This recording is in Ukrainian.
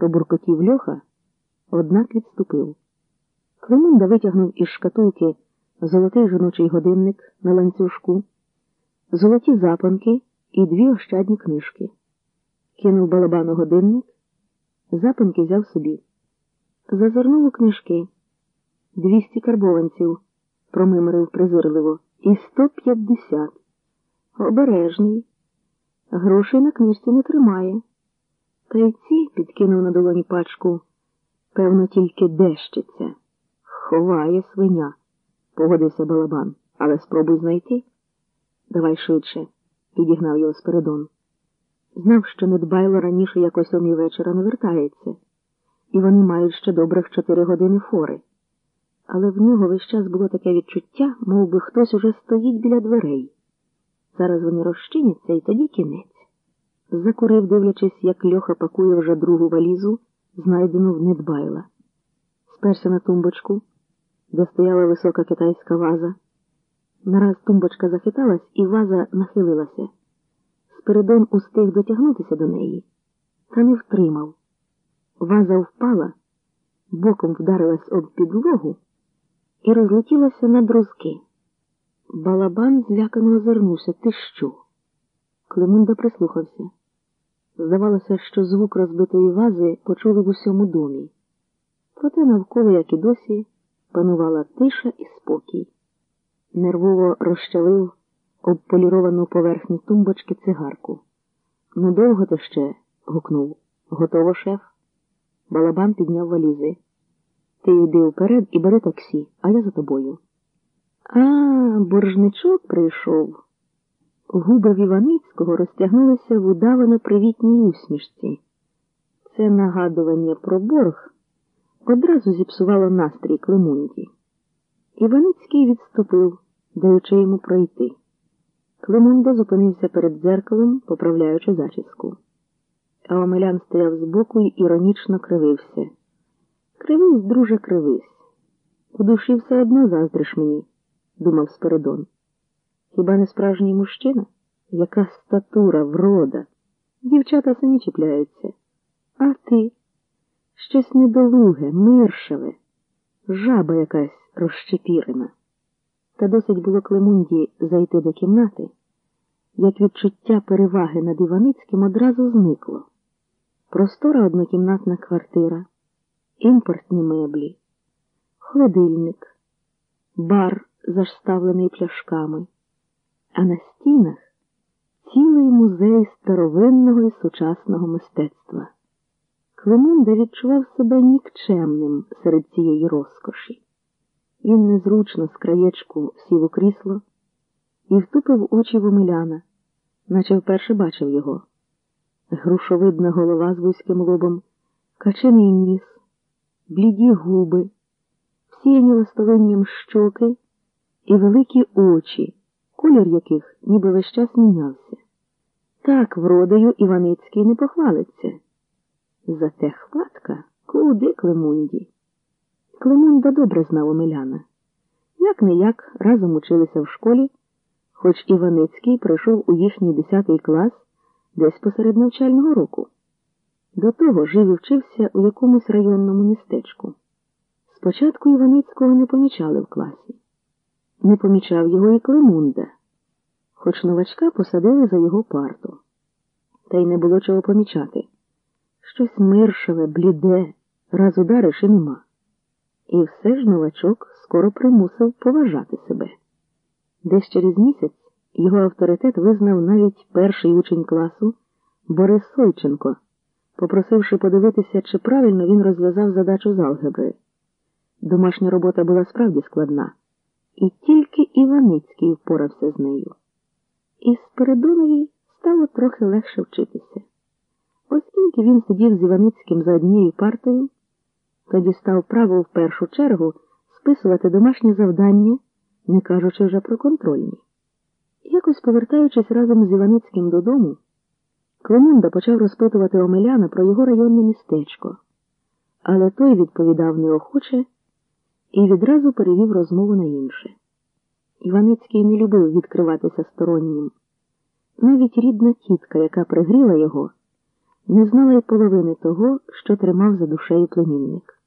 пробуркотів льоха, однак відступив. Климунда витягнув із шкатулки золотий жіночий годинник на ланцюжку, золоті запанки і дві ощадні книжки. Кинув балабану годинник, запанки взяв собі. Зазирнув у книжки. Двісті карбованців, промимрив презирливо, і сто п'ятдесят. Обережний. Грошей на книжці не тримає. Та й ці підкинув на долоні пачку. Певно, тільки дещиться. Ховає свиня, погодився балабан. Але спробуй знайти. Давай швидше, підігнав його Спиридон. Знав, що недбайло раніше як о сьомій вечора не вертається, і вони мають ще добрих чотири години фори. Але в нього весь час було таке відчуття, мов би хтось уже стоїть біля дверей. Зараз вони розчиняться і тоді кінець. Закурив, дивлячись, як Льоха пакує вже другу валізу, знайдену в недбайла. Сперся на тумбочку, де стояла висока китайська ваза. Нараз тумбочка захиталась, і ваза нахилилася. Спиридон устиг дотягнутися до неї, та не втримав. Ваза впала, боком вдарилась об підлогу і розлетілася на друзки. Балабан злякано озирнувся. Ти що? Климунда прислухався. Здавалося, що звук розбитої вази почули в усьому домі. Проте навколо, як і досі, панувала тиша і спокій. Нервово розчавив обполіровану поверхню тумбочки цигарку. Ну, довго то ще? гукнув. Готово, шеф. Балабан підняв валізи. Ти йди вперед і бери таксі, а я за тобою. А, боржничок прийшов. Губи Іваницького розтягнулися в удавано привітній усмішці. Це нагадування про борг одразу зіпсувало настрій Климунді. Іваницький відступив, даючи йому пройти. Климунда зупинився перед дзеркалом, поправляючи зачіску. А Омелян стояв збоку і іронічно кривився. Кривись, друже, кривись. У душі все одно заздриш мені, думав Спиридон. Хіба не справжній мужчина? Яка статура, врода. Дівчата самі чіпляються. А ти? Щось недолуге, миршеве, жаба якась розчепірена. Та досить було Клемунді зайти до кімнати, як відчуття переваги над Іваницьким одразу зникло. Простора однокімнатна квартира, імпортні меблі, холодильник, бар, заставлений пляшками, а на стінах цілий музей старовинного і сучасного мистецтва. Климунда відчував себе нікчемним серед цієї розкоші. Він незручно з краєчку сів у крісло і втупив очі в Омеляна, наче вперше бачив його. Грушовидна голова з вузьким лобом, качений ніс, бліді губи, всіяні ластовинням щоки і великі очі, колір яких ніби весь час мінявся. Так вродою Іваницький не похвалиться. Зате хватка куди Клемунді. Клемунда добре знав Омеляна. Як не як разом училися в школі, хоч Іваницький прийшов у їхній десятий клас десь посеред навчального року. До того жив і вчився у якомусь районному містечку. Спочатку Іваницького не помічали в класі. Не помічав його і Клемунда, хоч новачка посадили за його парту. Та й не було чого помічати. Щось миршеве, бліде, раз удариш і нема. І все ж новачок скоро примусив поважати себе. Десь через місяць його авторитет визнав навіть перший учень класу Борис Сойченко, попросивши подивитися, чи правильно він розв'язав задачу з алгебри. Домашня робота була справді складна, і тільки Іваницький впорався з нею. І Спиридонові стало трохи легше вчитися. Оскільки він сидів з Іваницьким за однією партою, тоді став право в першу чергу списувати домашнє завдання, не кажучи вже про контрольні. Якось повертаючись разом з Іваницьким додому, Клемунда почав розпитувати Омеляна про його районне містечко, але той відповідав неохоче і відразу перевів розмову на інше. Іваницький не любив відкриватися стороннім. Навіть рідна тітка, яка пригріла його, не знала й половини того, що тримав за душею племінник.